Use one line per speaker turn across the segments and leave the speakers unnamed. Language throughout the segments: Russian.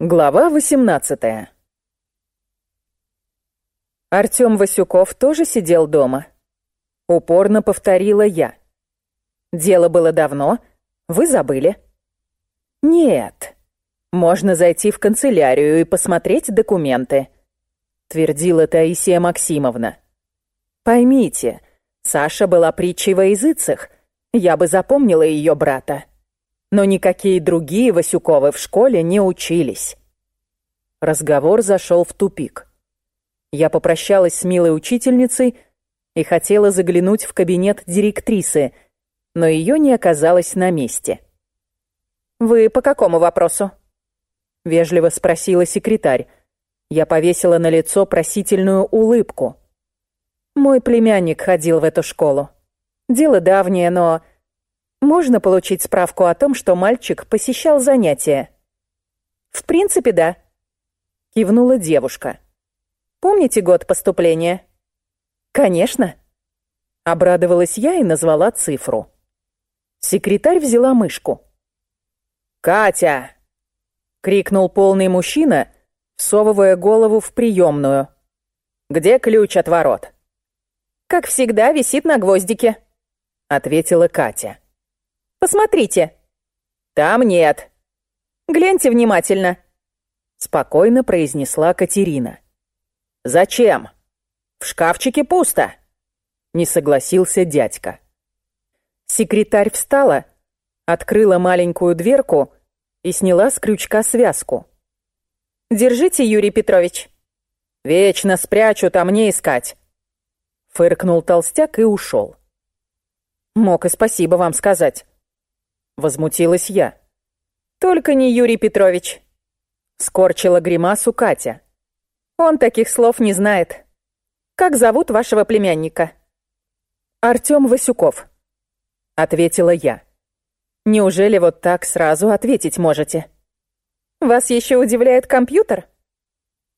Глава 18 Артём Васюков тоже сидел дома. Упорно повторила я. Дело было давно, вы забыли. Нет, можно зайти в канцелярию и посмотреть документы, твердила Таисия Максимовна. Поймите, Саша была притчей во языцах, я бы запомнила её брата но никакие другие Васюковы в школе не учились. Разговор зашел в тупик. Я попрощалась с милой учительницей и хотела заглянуть в кабинет директрисы, но ее не оказалось на месте. «Вы по какому вопросу?» — вежливо спросила секретарь. Я повесила на лицо просительную улыбку. Мой племянник ходил в эту школу. Дело давнее, но можно получить справку о том, что мальчик посещал занятия? В принципе, да. Кивнула девушка. Помните год поступления? Конечно. Обрадовалась я и назвала цифру. Секретарь взяла мышку. «Катя!» — крикнул полный мужчина, всовывая голову в приемную. «Где ключ от ворот?» «Как всегда, висит на гвоздике», — ответила Катя. Посмотрите». «Там нет». «Гляньте внимательно», — спокойно произнесла Катерина. «Зачем? В шкафчике пусто», — не согласился дядька. Секретарь встала, открыла маленькую дверку и сняла с крючка связку. «Держите, Юрий Петрович». «Вечно спрячу, там не искать», — фыркнул толстяк и ушел. «Мог и спасибо вам сказать». Возмутилась я. «Только не Юрий Петрович», — скорчила гримасу Катя. «Он таких слов не знает. Как зовут вашего племянника?» «Артём Васюков», — ответила я. «Неужели вот так сразу ответить можете?» «Вас еще удивляет компьютер?»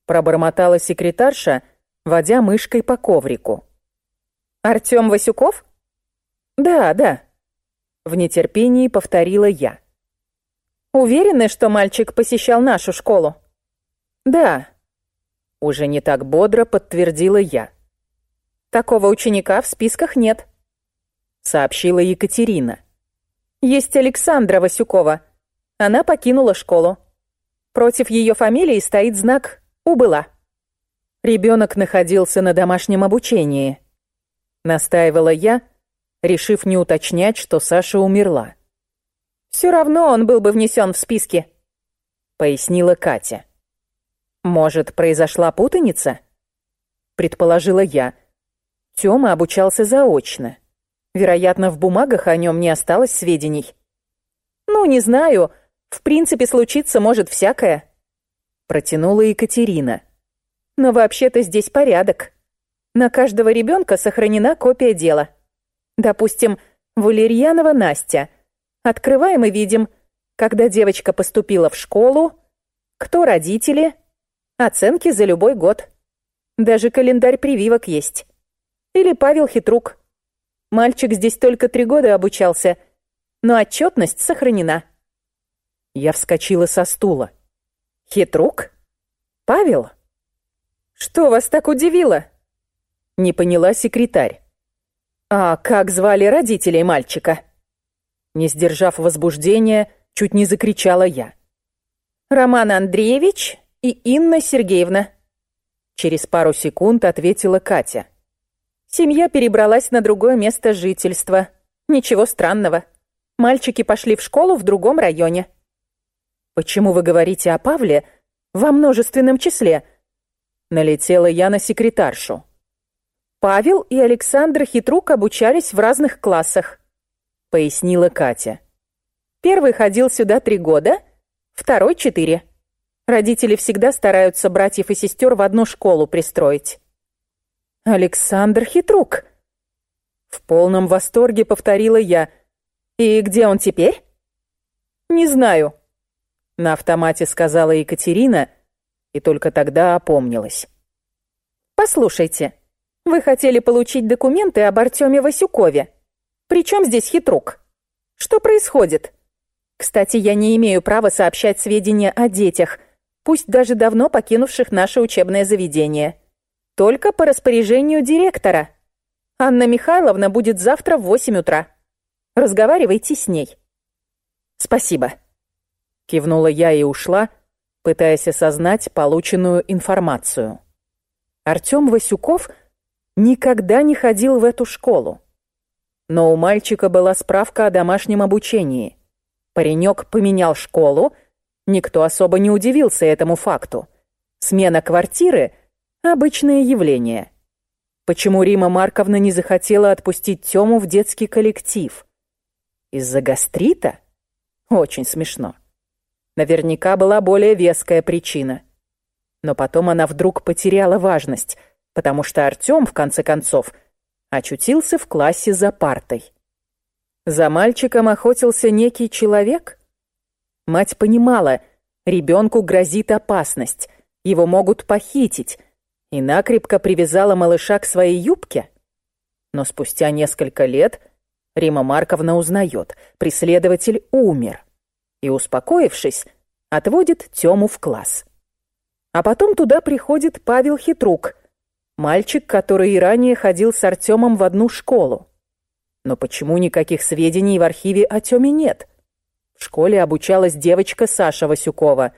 Пробормотала секретарша, водя мышкой по коврику. «Артём Васюков?» «Да, да», в нетерпении повторила я. Уверены, что мальчик посещал нашу школу? Да. Уже не так бодро подтвердила я. Такого ученика в списках нет, сообщила Екатерина. Есть Александра Васюкова. Она покинула школу. Против ее фамилии стоит знак «Убыла». Ребенок находился на домашнем обучении. Настаивала я, решив не уточнять, что Саша умерла. «Все равно он был бы внесен в списки», — пояснила Катя. «Может, произошла путаница?» — предположила я. Тёма обучался заочно. Вероятно, в бумагах о нем не осталось сведений. «Ну, не знаю. В принципе, случиться может всякое», — протянула Екатерина. «Но вообще-то здесь порядок. На каждого ребенка сохранена копия дела». Допустим, Валерьянова Настя. Открываем и видим, когда девочка поступила в школу, кто родители, оценки за любой год. Даже календарь прививок есть. Или Павел Хитрук. Мальчик здесь только три года обучался, но отчетность сохранена. Я вскочила со стула. Хитрук? Павел? Что вас так удивило? Не поняла секретарь. «А как звали родителей мальчика?» Не сдержав возбуждения, чуть не закричала я. «Роман Андреевич и Инна Сергеевна», через пару секунд ответила Катя. Семья перебралась на другое место жительства. Ничего странного. Мальчики пошли в школу в другом районе. «Почему вы говорите о Павле во множественном числе?» Налетела я на секретаршу. Павел и Александр Хитрук обучались в разных классах, пояснила Катя. Первый ходил сюда три года, второй — четыре. Родители всегда стараются братьев и сестер в одну школу пристроить. Александр Хитрук. В полном восторге повторила я. И где он теперь? Не знаю. На автомате сказала Екатерина и только тогда опомнилась. Послушайте, вы хотели получить документы об Артеме Васюкове. Причем здесь хитрук? Что происходит? Кстати, я не имею права сообщать сведения о детях. пусть даже давно покинувших наше учебное заведение. Только по распоряжению директора. Анна Михайловна будет завтра в восемь утра. Разговаривайте с ней. Спасибо. Кивнула я и ушла, пытаясь осознать полученную информацию. Артём Васюков никогда не ходил в эту школу. Но у мальчика была справка о домашнем обучении. Паренек поменял школу, никто особо не удивился этому факту. Смена квартиры — обычное явление. Почему Рима Марковна не захотела отпустить Тему в детский коллектив? Из-за гастрита? Очень смешно. Наверняка была более веская причина. Но потом она вдруг потеряла важность, потому что Артём, в конце концов, — очутился в классе за партой. За мальчиком охотился некий человек? Мать понимала, ребенку грозит опасность, его могут похитить, и накрепко привязала малыша к своей юбке. Но спустя несколько лет Рима Марковна узнает, преследователь умер, и, успокоившись, отводит Тему в класс. А потом туда приходит Павел Хитрук — Мальчик, который и ранее ходил с Артемом в одну школу. Но почему никаких сведений в архиве о Тёме нет? В школе обучалась девочка Саша Васюкова.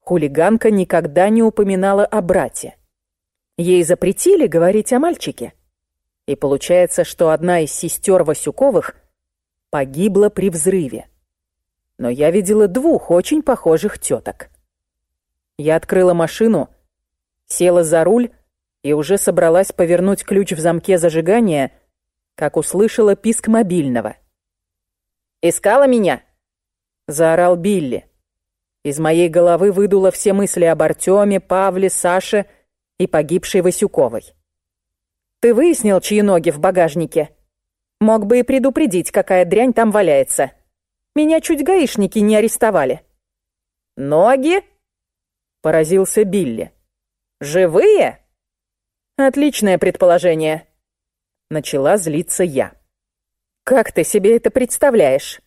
Хулиганка никогда не упоминала о брате. Ей запретили говорить о мальчике. И получается, что одна из сестер Васюковых погибла при взрыве. Но я видела двух очень похожих теток. Я открыла машину, села за руль и уже собралась повернуть ключ в замке зажигания, как услышала писк мобильного. «Искала меня?» — заорал Билли. Из моей головы выдуло все мысли об Артеме, Павле, Саше и погибшей Васюковой. «Ты выяснил, чьи ноги в багажнике? Мог бы и предупредить, какая дрянь там валяется. Меня чуть гаишники не арестовали». «Ноги?» — поразился Билли. «Живые?» Отличное предположение. Начала злиться я. Как ты себе это представляешь?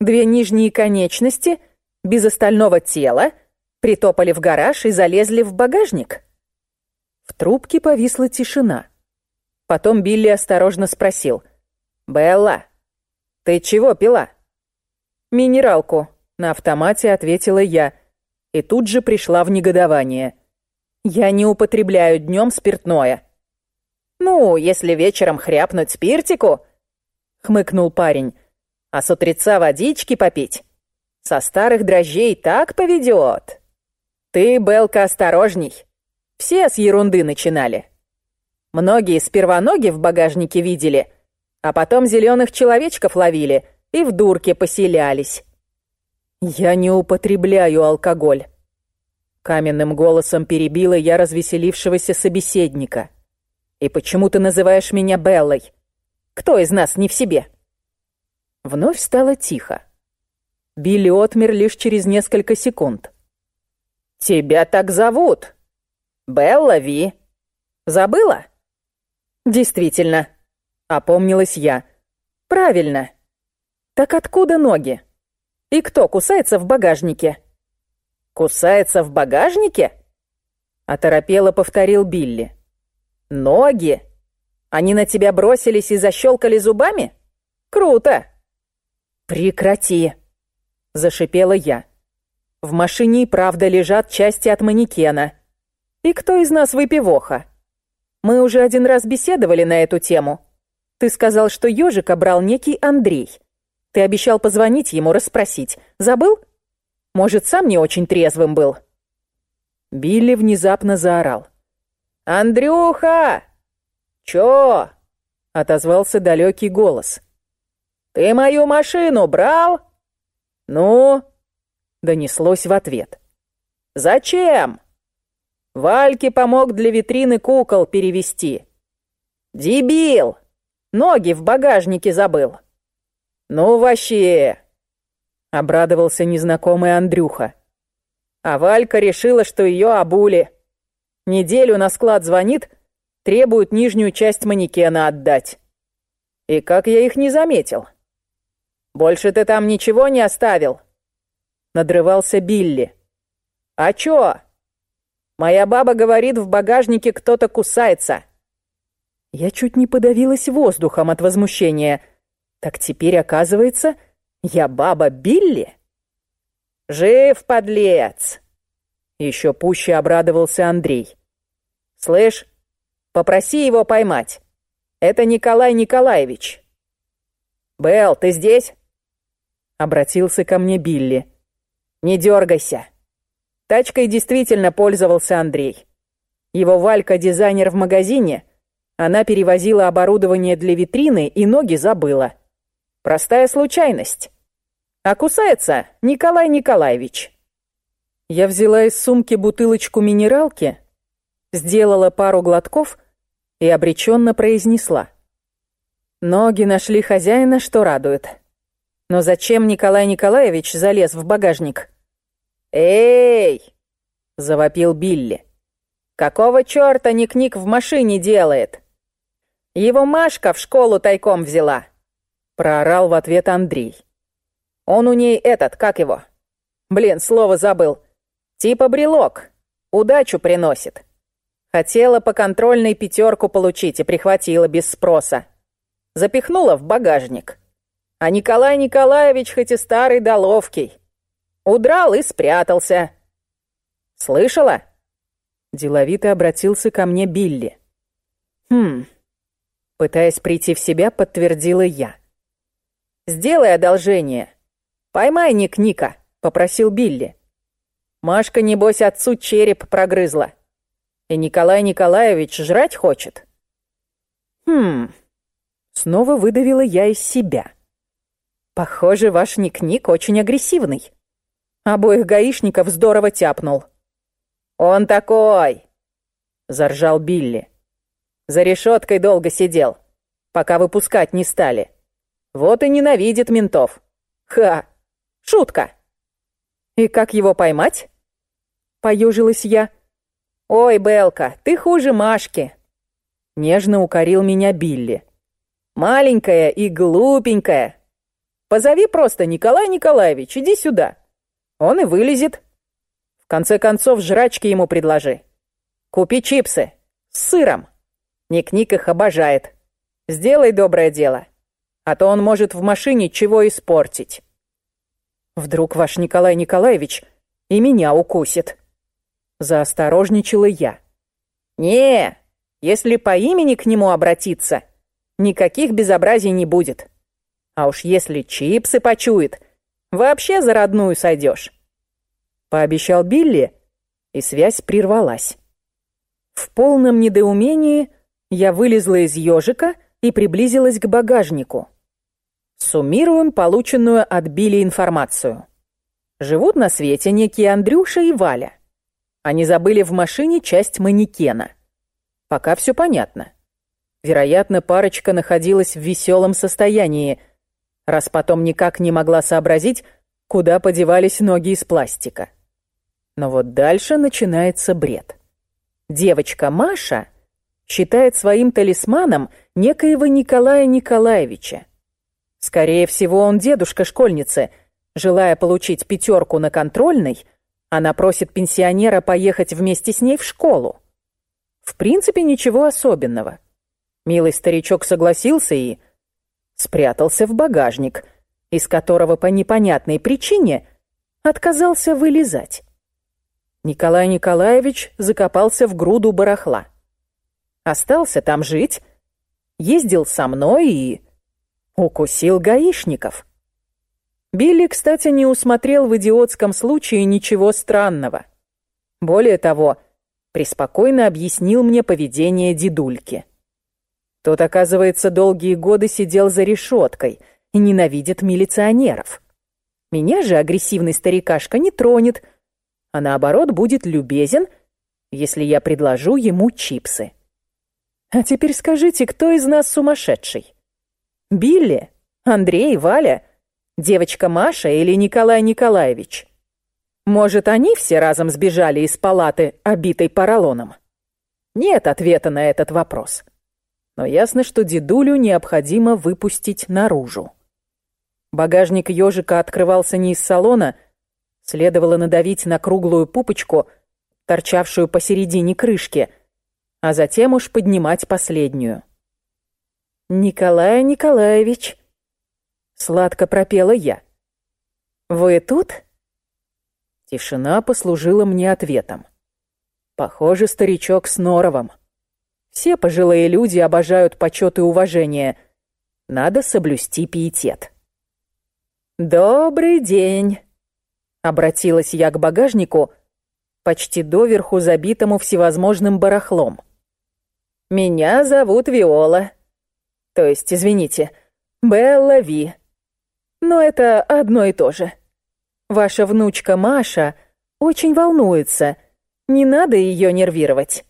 Две нижние конечности без остального тела притопали в гараж и залезли в багажник? В трубке повисла тишина. Потом Билли осторожно спросил. «Белла, ты чего пила?» «Минералку», — на автомате ответила я, и тут же пришла в негодование — я не употребляю днем спиртное. Ну, если вечером хряпнуть спиртику, хмыкнул парень, а с утреца водички попить. Со старых дрожжей так поведет. Ты, Белка, осторожней. Все с ерунды начинали. Многие сперва ноги в багажнике видели, а потом зеленых человечков ловили и в дурке поселялись. Я не употребляю алкоголь. Каменным голосом перебила я развеселившегося собеседника. «И почему ты называешь меня Беллой? Кто из нас не в себе?» Вновь стало тихо. Билли отмер лишь через несколько секунд. «Тебя так зовут? Белла Ви. Забыла?» «Действительно», — опомнилась я. «Правильно. Так откуда ноги? И кто кусается в багажнике?» «Кусается в багажнике?» Оторопело повторил Билли. «Ноги? Они на тебя бросились и защелкали зубами? Круто!» «Прекрати!» — зашипела я. «В машине правда лежат части от манекена. И кто из нас выпивоха? Мы уже один раз беседовали на эту тему. Ты сказал, что ежика брал некий Андрей. Ты обещал позвонить ему, расспросить. Забыл?» Может, сам не очень трезвым был?» Билли внезапно заорал. «Андрюха! Чё?» — отозвался далекий голос. «Ты мою машину брал?» «Ну?» — донеслось в ответ. «Зачем?» Вальке помог для витрины кукол перевести. «Дебил! Ноги в багажнике забыл!» «Ну вообще!» Обрадовался незнакомый Андрюха. А Валька решила, что ее обули. Неделю на склад звонит, требует нижнюю часть манекена отдать. И как я их не заметил? Больше ты там ничего не оставил? Надрывался Билли. «А чё? Моя баба говорит, в багажнике кто-то кусается». Я чуть не подавилась воздухом от возмущения. Так теперь, оказывается, я баба Билли? «Жив, подлец!» Еще пуще обрадовался Андрей. «Слышь, попроси его поймать. Это Николай Николаевич». «Белл, ты здесь?» Обратился ко мне Билли. «Не дергайся». Тачкой действительно пользовался Андрей. Его Валька, дизайнер в магазине, она перевозила оборудование для витрины и ноги забыла. Простая случайность. А кусается Николай Николаевич. Я взяла из сумки бутылочку минералки, сделала пару глотков и обреченно произнесла. Ноги нашли хозяина, что радует. Но зачем Николай Николаевич залез в багажник? «Эй!» — завопил Билли. «Какого чёрта Ник-Ник в машине делает?» «Его Машка в школу тайком взяла», — проорал в ответ Андрей. Он у ней этот, как его? Блин, слово забыл. Типа брелок. Удачу приносит. Хотела по контрольной пятерку получить и прихватила без спроса. Запихнула в багажник. А Николай Николаевич хоть и старый да ловкий. Удрал и спрятался. Слышала? Деловито обратился ко мне Билли. Хм. Пытаясь прийти в себя, подтвердила я. Сделай одолжение. «Поймай Ник Ника», — попросил Билли. Машка, небось, отцу череп прогрызла. И Николай Николаевич жрать хочет. Хм, снова выдавила я из себя. Похоже, ваш Ник-Ник очень агрессивный. Обоих гаишников здорово тяпнул. «Он такой!» — заржал Билли. «За решеткой долго сидел, пока выпускать не стали. Вот и ненавидит ментов. Ха! Шутка!» «И как его поймать?» Поюжилась я. «Ой, Белка, ты хуже Машки!» Нежно укорил меня Билли. «Маленькая и глупенькая. Позови просто Николай Николаевич, иди сюда. Он и вылезет. В конце концов, жрачки ему предложи. Купи чипсы с сыром. Ник-Ник их обожает. Сделай доброе дело, а то он может в машине чего испортить». Вдруг ваш Николай Николаевич и меня укусит. Заосторожничала я. Не, если по имени к нему обратиться, никаких безобразий не будет. А уж если чипсы почует, вообще за родную сойдешь. Пообещал Билли, и связь прервалась. В полном недоумении я вылезла из ежика и приблизилась к багажнику. Суммируем полученную от Билли информацию. Живут на свете некие Андрюша и Валя. Они забыли в машине часть манекена. Пока все понятно. Вероятно, парочка находилась в веселом состоянии, раз потом никак не могла сообразить, куда подевались ноги из пластика. Но вот дальше начинается бред. Девочка Маша считает своим талисманом некоего Николая Николаевича. Скорее всего, он дедушка школьницы. Желая получить пятерку на контрольной, она просит пенсионера поехать вместе с ней в школу. В принципе, ничего особенного. Милый старичок согласился и спрятался в багажник, из которого по непонятной причине отказался вылезать. Николай Николаевич закопался в груду барахла. Остался там жить, ездил со мной и Укусил гаишников. Билли, кстати, не усмотрел в идиотском случае ничего странного. Более того, преспокойно объяснил мне поведение дедульки. Тот, оказывается, долгие годы сидел за решеткой и ненавидит милиционеров. Меня же агрессивный старикашка не тронет, а наоборот будет любезен, если я предложу ему чипсы. А теперь скажите, кто из нас сумасшедший? Билли, Андрей, Валя, девочка Маша или Николай Николаевич? Может, они все разом сбежали из палаты, обитой поролоном? Нет ответа на этот вопрос. Но ясно, что дедулю необходимо выпустить наружу. Багажник ежика открывался не из салона, Следовало надавить на круглую пупочку, торчавшую посередине крышки, а затем уж поднимать последнюю. «Николай Николаевич», — сладко пропела я. «Вы тут?» Тишина послужила мне ответом. Похоже, старичок с Норовом. Все пожилые люди обожают почет и уважение. Надо соблюсти пиетет. «Добрый день», — обратилась я к багажнику, почти доверху забитому всевозможным барахлом. «Меня зовут Виола. То есть, извините, Белла Ви. Но это одно и то же. Ваша внучка Маша очень волнуется. Не надо ее нервировать.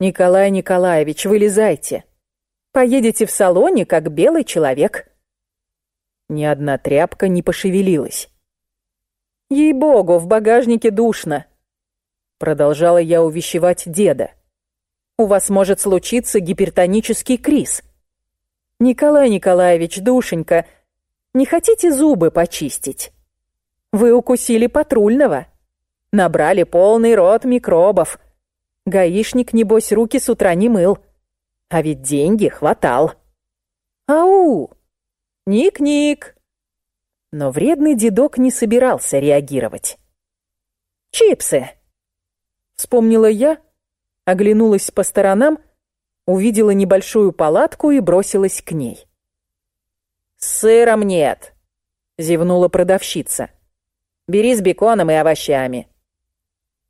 Николай Николаевич, вылезайте. Поедете в салоне, как белый человек». Ни одна тряпка не пошевелилась. «Ей-богу, в багажнике душно!» Продолжала я увещевать деда. «У вас может случиться гипертонический криз. Николай Николаевич, душенька, не хотите зубы почистить? Вы укусили патрульного, набрали полный рот микробов. Гаишник, небось, руки с утра не мыл. А ведь деньги хватал. Ау! Ник-ник!» Но вредный дедок не собирался реагировать. «Чипсы!» Вспомнила я, оглянулась по сторонам, увидела небольшую палатку и бросилась к ней. «С сыром нет!» — зевнула продавщица. «Бери с беконом и овощами».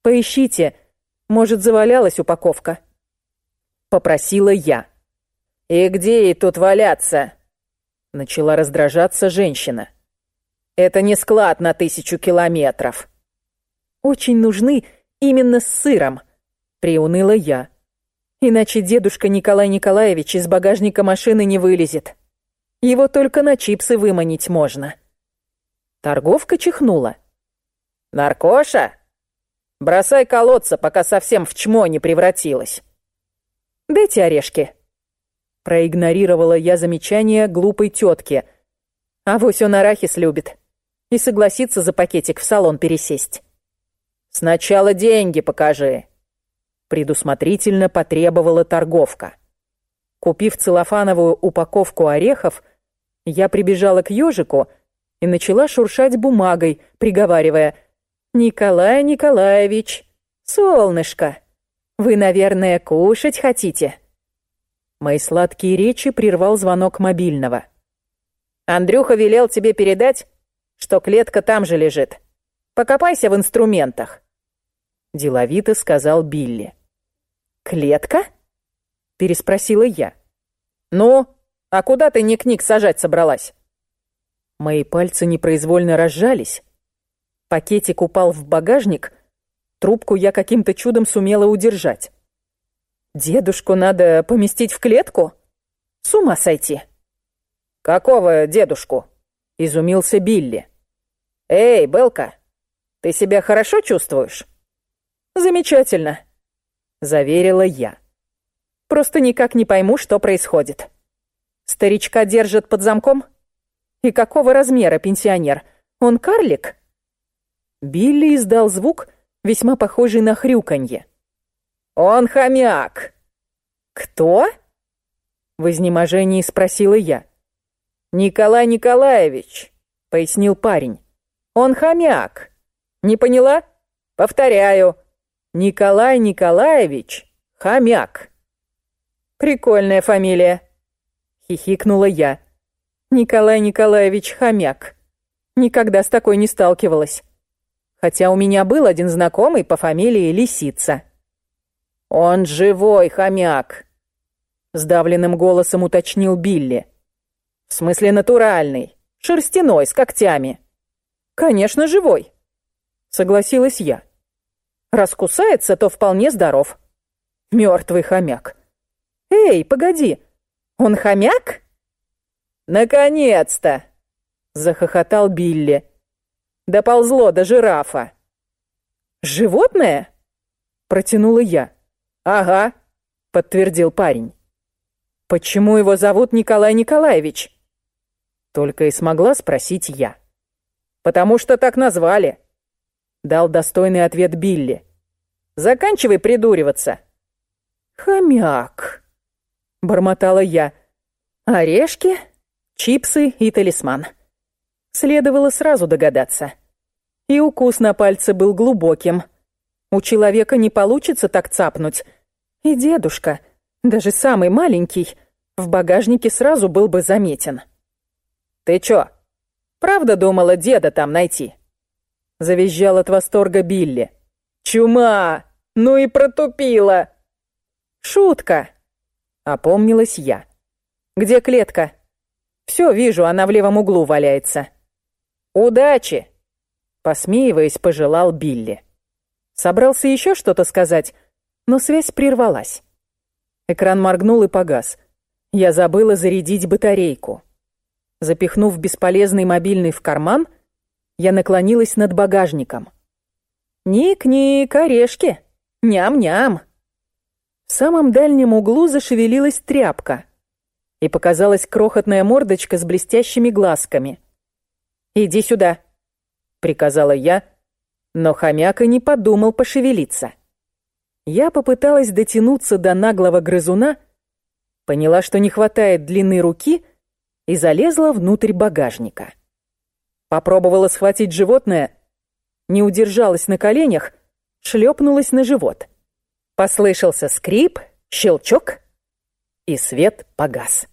«Поищите, может, завалялась упаковка?» Попросила я. «И где ей тут валяться?» Начала раздражаться женщина. «Это не склад на тысячу километров». «Очень нужны Именно с сыром, приуныла я. Иначе дедушка Николай Николаевич из багажника машины не вылезет. Его только на чипсы выманить можно. Торговка чихнула. «Наркоша? Бросай колодца, пока совсем в чмо не превратилась». «Дайте орешки». Проигнорировала я замечание глупой тетки. Авось он арахис любит. И согласится за пакетик в салон пересесть. «Сначала деньги покажи», — предусмотрительно потребовала торговка. Купив целлофановую упаковку орехов, я прибежала к ежику и начала шуршать бумагой, приговаривая «Николай Николаевич, солнышко, вы, наверное, кушать хотите?» Мои сладкие речи прервал звонок мобильного. «Андрюха велел тебе передать, что клетка там же лежит. Покопайся в инструментах». Деловито сказал Билли. «Клетка?» Переспросила я. «Ну, а куда ты ник-ник сажать собралась?» Мои пальцы непроизвольно разжались. Пакетик упал в багажник, трубку я каким-то чудом сумела удержать. «Дедушку надо поместить в клетку? С ума сойти!» «Какого дедушку?» — изумился Билли. «Эй, Белка, ты себя хорошо чувствуешь?» «Замечательно», — заверила я. «Просто никак не пойму, что происходит. Старичка держат под замком? И какого размера пенсионер? Он карлик?» Билли издал звук, весьма похожий на хрюканье. «Он хомяк!» «Кто?» — в изнеможении спросила я. «Николай Николаевич», — пояснил парень. «Он хомяк. Не поняла? Повторяю, Николай Николаевич Хомяк. Прикольная фамилия, хихикнула я. Николай Николаевич Хомяк. Никогда с такой не сталкивалась. Хотя у меня был один знакомый по фамилии Лисица. Он живой хомяк, сдавленным голосом уточнил Билли. В смысле натуральный, шерстяной, с когтями. Конечно, живой, согласилась я. Раскусается, то вполне здоров. Мертвый хомяк. Эй, погоди, он хомяк? Наконец-то! Захохотал Билли. Доползло до жирафа. Животное? Протянула я. Ага, подтвердил парень. Почему его зовут Николай Николаевич? Только и смогла спросить я. Потому что так назвали. Дал достойный ответ Билли. Заканчивай придуриваться. Хомяк, бормотала я. Орешки, чипсы и талисман. Следовало сразу догадаться. И укус на пальце был глубоким. У человека не получится так цапнуть. И дедушка, даже самый маленький, в багажнике сразу был бы заметен. «Ты чё, правда думала деда там найти?» Завизжал от восторга Билли. «Чума! Ну и протупила!» «Шутка!» Опомнилась я. «Где клетка?» «Все, вижу, она в левом углу валяется». «Удачи!» Посмеиваясь, пожелал Билли. Собрался еще что-то сказать, но связь прервалась. Экран моргнул и погас. Я забыла зарядить батарейку. Запихнув бесполезный мобильный в карман, я наклонилась над багажником. «Ник-ник, орешки! Ням-ням!» В самом дальнем углу зашевелилась тряпка, и показалась крохотная мордочка с блестящими глазками. «Иди сюда», — приказала я, но хомяк и не подумал пошевелиться. Я попыталась дотянуться до наглого грызуна, поняла, что не хватает длины руки, и залезла внутрь багажника. Попробовала схватить животное, не удержалась на коленях, шлепнулась на живот. Послышался скрип, щелчок, и свет погас.